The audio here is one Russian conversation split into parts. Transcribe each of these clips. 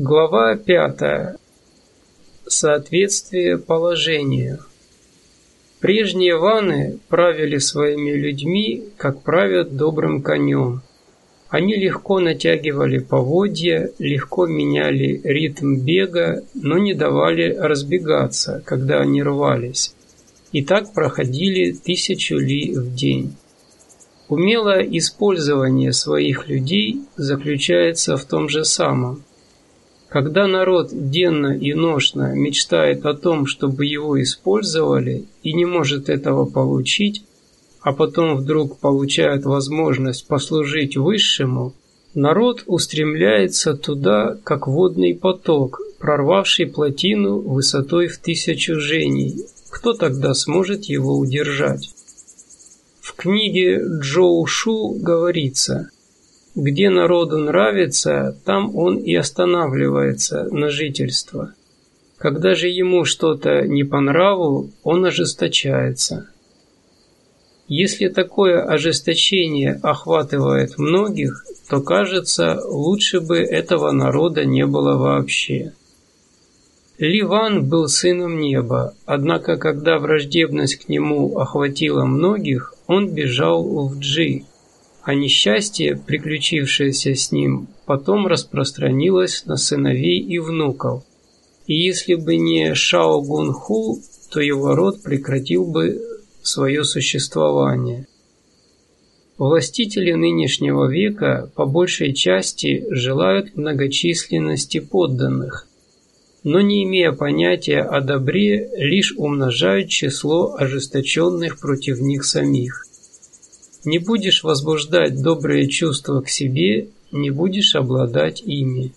Глава пятая. Соответствие положению. Прежние ваны правили своими людьми, как правят добрым конем. Они легко натягивали поводья, легко меняли ритм бега, но не давали разбегаться, когда они рвались. И так проходили тысячу ли в день. Умелое использование своих людей заключается в том же самом. Когда народ денно и ношно мечтает о том, чтобы его использовали, и не может этого получить, а потом вдруг получает возможность послужить высшему, народ устремляется туда, как водный поток, прорвавший плотину высотой в тысячу женей. Кто тогда сможет его удержать? В книге Джоу Шу говорится – где народу нравится, там он и останавливается на жительство. Когда же ему что-то не по нраву, он ожесточается. Если такое ожесточение охватывает многих, то кажется, лучше бы этого народа не было вообще. Ливан был сыном неба, однако когда враждебность к нему охватила многих, он бежал в Джи, а несчастье, приключившееся с ним, потом распространилось на сыновей и внуков. И если бы не Шао Гунху, то его род прекратил бы свое существование. Властители нынешнего века по большей части желают многочисленности подданных, но не имея понятия о добре, лишь умножают число ожесточенных против них самих. Не будешь возбуждать добрые чувства к себе, не будешь обладать ими.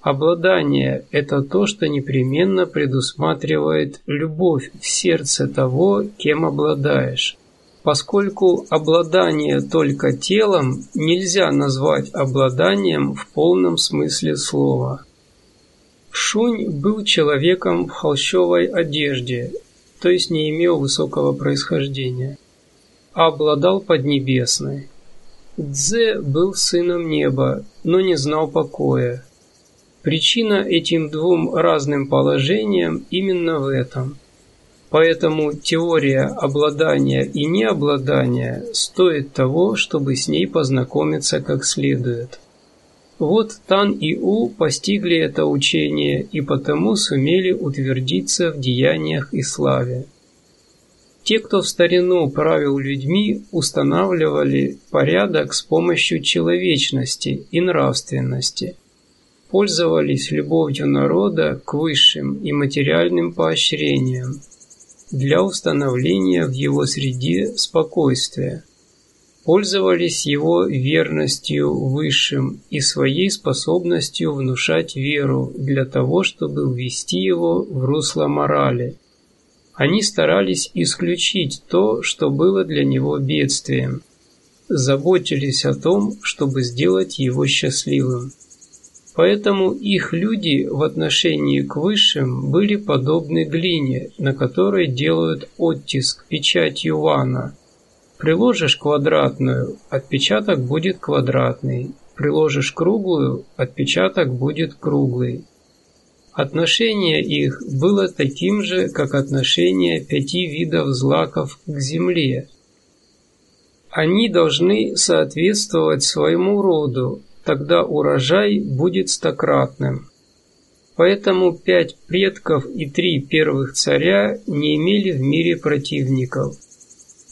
Обладание – это то, что непременно предусматривает любовь в сердце того, кем обладаешь. Поскольку обладание только телом нельзя назвать обладанием в полном смысле слова. Шунь был человеком в холщовой одежде, то есть не имел высокого происхождения обладал Поднебесной. Дзе был сыном неба, но не знал покоя. Причина этим двум разным положениям именно в этом. Поэтому теория обладания и необладания стоит того, чтобы с ней познакомиться как следует. Вот Тан и У постигли это учение и потому сумели утвердиться в деяниях и славе. Те, кто в старину правил людьми, устанавливали порядок с помощью человечности и нравственности, пользовались любовью народа к высшим и материальным поощрениям для установления в его среде спокойствия, пользовались его верностью высшим и своей способностью внушать веру для того, чтобы ввести его в русло морали – они старались исключить то, что было для него бедствием. Заботились о том, чтобы сделать его счастливым. Поэтому их люди в отношении к высшим были подобны глине, на которой делают оттиск печатью вана. Приложишь квадратную, отпечаток будет квадратный. Приложишь круглую, отпечаток будет круглый. Отношение их было таким же, как отношение пяти видов злаков к земле. Они должны соответствовать своему роду, тогда урожай будет стократным. Поэтому пять предков и три первых царя не имели в мире противников.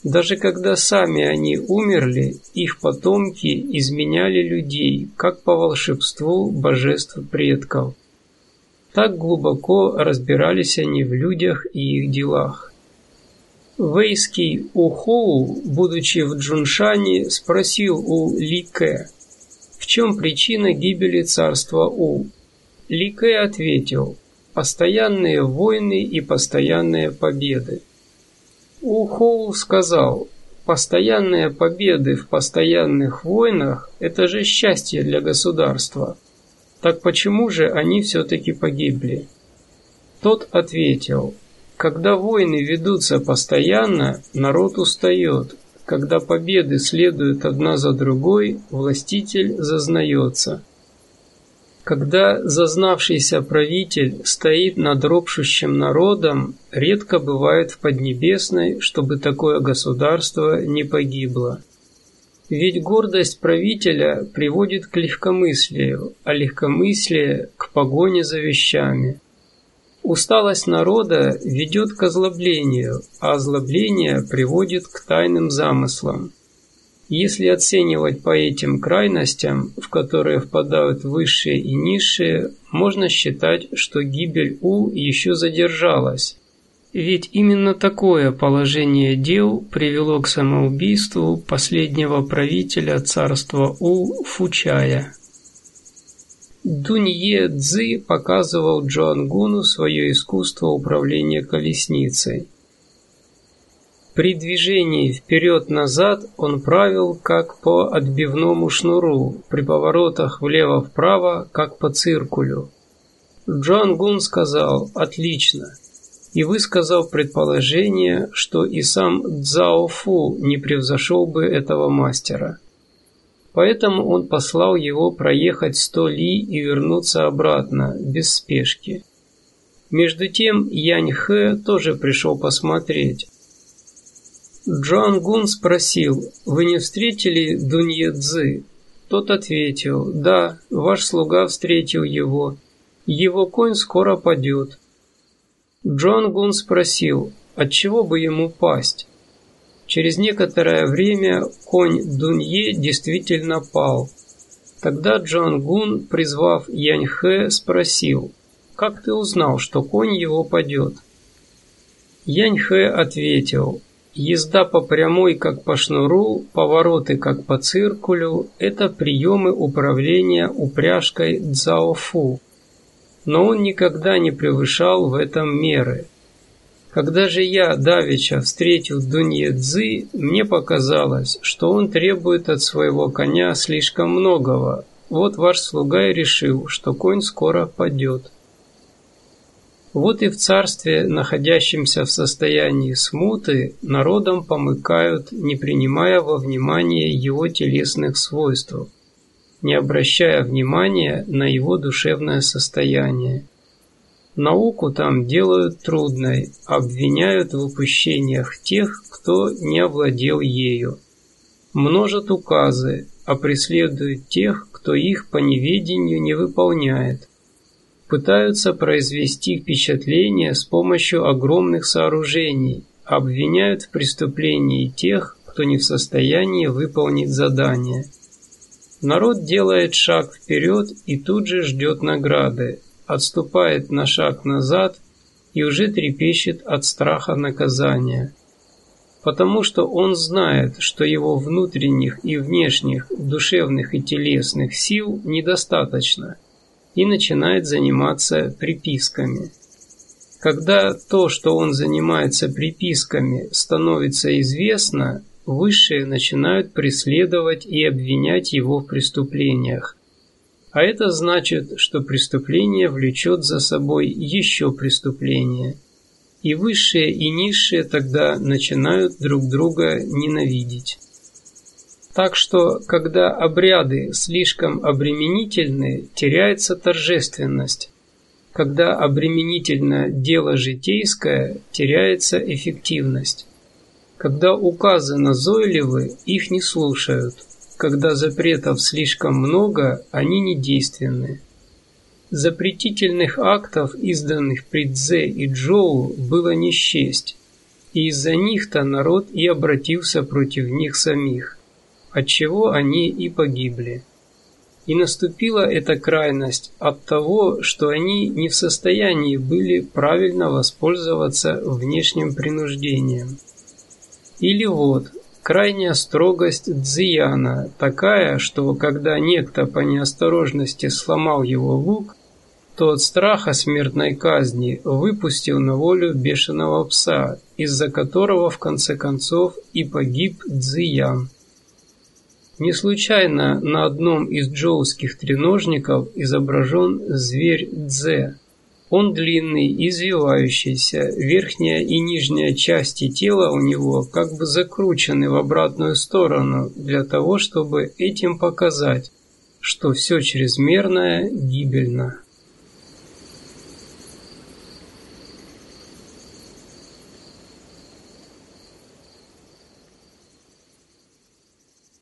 Даже когда сами они умерли, их потомки изменяли людей, как по волшебству божеств предков. Так глубоко разбирались они в людях и их делах. Вейский Ухоу, будучи в Джуншане, спросил у Ли Кэ, в чем причина гибели царства У. Ли Кэ ответил, постоянные войны и постоянные победы. Ухоу сказал, постоянные победы в постоянных войнах – это же счастье для государства. Так почему же они все-таки погибли? Тот ответил, когда войны ведутся постоянно, народ устает. Когда победы следуют одна за другой, властитель зазнается. Когда зазнавшийся правитель стоит над ропщущим народом, редко бывает в Поднебесной, чтобы такое государство не погибло. Ведь гордость правителя приводит к легкомыслию, а легкомыслие – к погоне за вещами. Усталость народа ведет к озлоблению, а озлобление приводит к тайным замыслам. Если оценивать по этим крайностям, в которые впадают высшие и низшие, можно считать, что гибель У еще задержалась. Ведь именно такое положение дел привело к самоубийству последнего правителя царства У Фучая. Дунье Цзы показывал Джоангуну свое искусство управления колесницей. При движении вперед-назад он правил как по отбивному шнуру, при поворотах влево-вправо, как по циркулю. Джоан Гун сказал «Отлично» и высказал предположение, что и сам Цзао Фу не превзошел бы этого мастера. Поэтому он послал его проехать сто ли и вернуться обратно, без спешки. Между тем Янь Хэ тоже пришел посмотреть, Джоан Гун спросил, «Вы не встретили Дунье Цзы?» Тот ответил, «Да, ваш слуга встретил его. Его конь скоро падет». Джоан Гун спросил, «Отчего бы ему пасть?» Через некоторое время конь Дунье действительно пал. Тогда Джоан Гун, призвав Яньхэ, спросил, «Как ты узнал, что конь его падет?» Яньхэ ответил, Езда по прямой, как по шнуру, повороты, как по циркулю – это приемы управления упряжкой дзаофу. Но он никогда не превышал в этом меры. Когда же я, Давича, встретил Дунье Цзы, мне показалось, что он требует от своего коня слишком многого. Вот ваш слуга и решил, что конь скоро падет. Вот и в царстве, находящемся в состоянии смуты, народом помыкают, не принимая во внимание его телесных свойств, не обращая внимания на его душевное состояние. Науку там делают трудной, обвиняют в упущениях тех, кто не овладел ею. Множат указы, а преследуют тех, кто их по неведению не выполняет – пытаются произвести впечатление с помощью огромных сооружений, обвиняют в преступлении тех, кто не в состоянии выполнить задание. Народ делает шаг вперед и тут же ждет награды, отступает на шаг назад и уже трепещет от страха наказания. Потому что он знает, что его внутренних и внешних, душевных и телесных сил недостаточно – и начинает заниматься приписками. Когда то, что он занимается приписками, становится известно, высшие начинают преследовать и обвинять его в преступлениях. А это значит, что преступление влечет за собой еще преступление. И высшие и низшие тогда начинают друг друга ненавидеть. Так что, когда обряды слишком обременительны, теряется торжественность. Когда обременительно дело житейское, теряется эффективность. Когда указы назойливы, их не слушают. Когда запретов слишком много, они не действенны. Запретительных актов, изданных при Дзе и Джоу, было не счесть, и из-за них-то народ и обратился против них самих отчего они и погибли. И наступила эта крайность от того, что они не в состоянии были правильно воспользоваться внешним принуждением. Или вот, крайняя строгость Дзияна такая, что когда некто по неосторожности сломал его лук, то от страха смертной казни выпустил на волю бешеного пса, из-за которого в конце концов и погиб Дзиян. Не случайно на одном из джоуских треножников изображен зверь Дзе. Он длинный, извивающийся, верхняя и нижняя части тела у него как бы закручены в обратную сторону для того, чтобы этим показать, что все чрезмерное гибельно.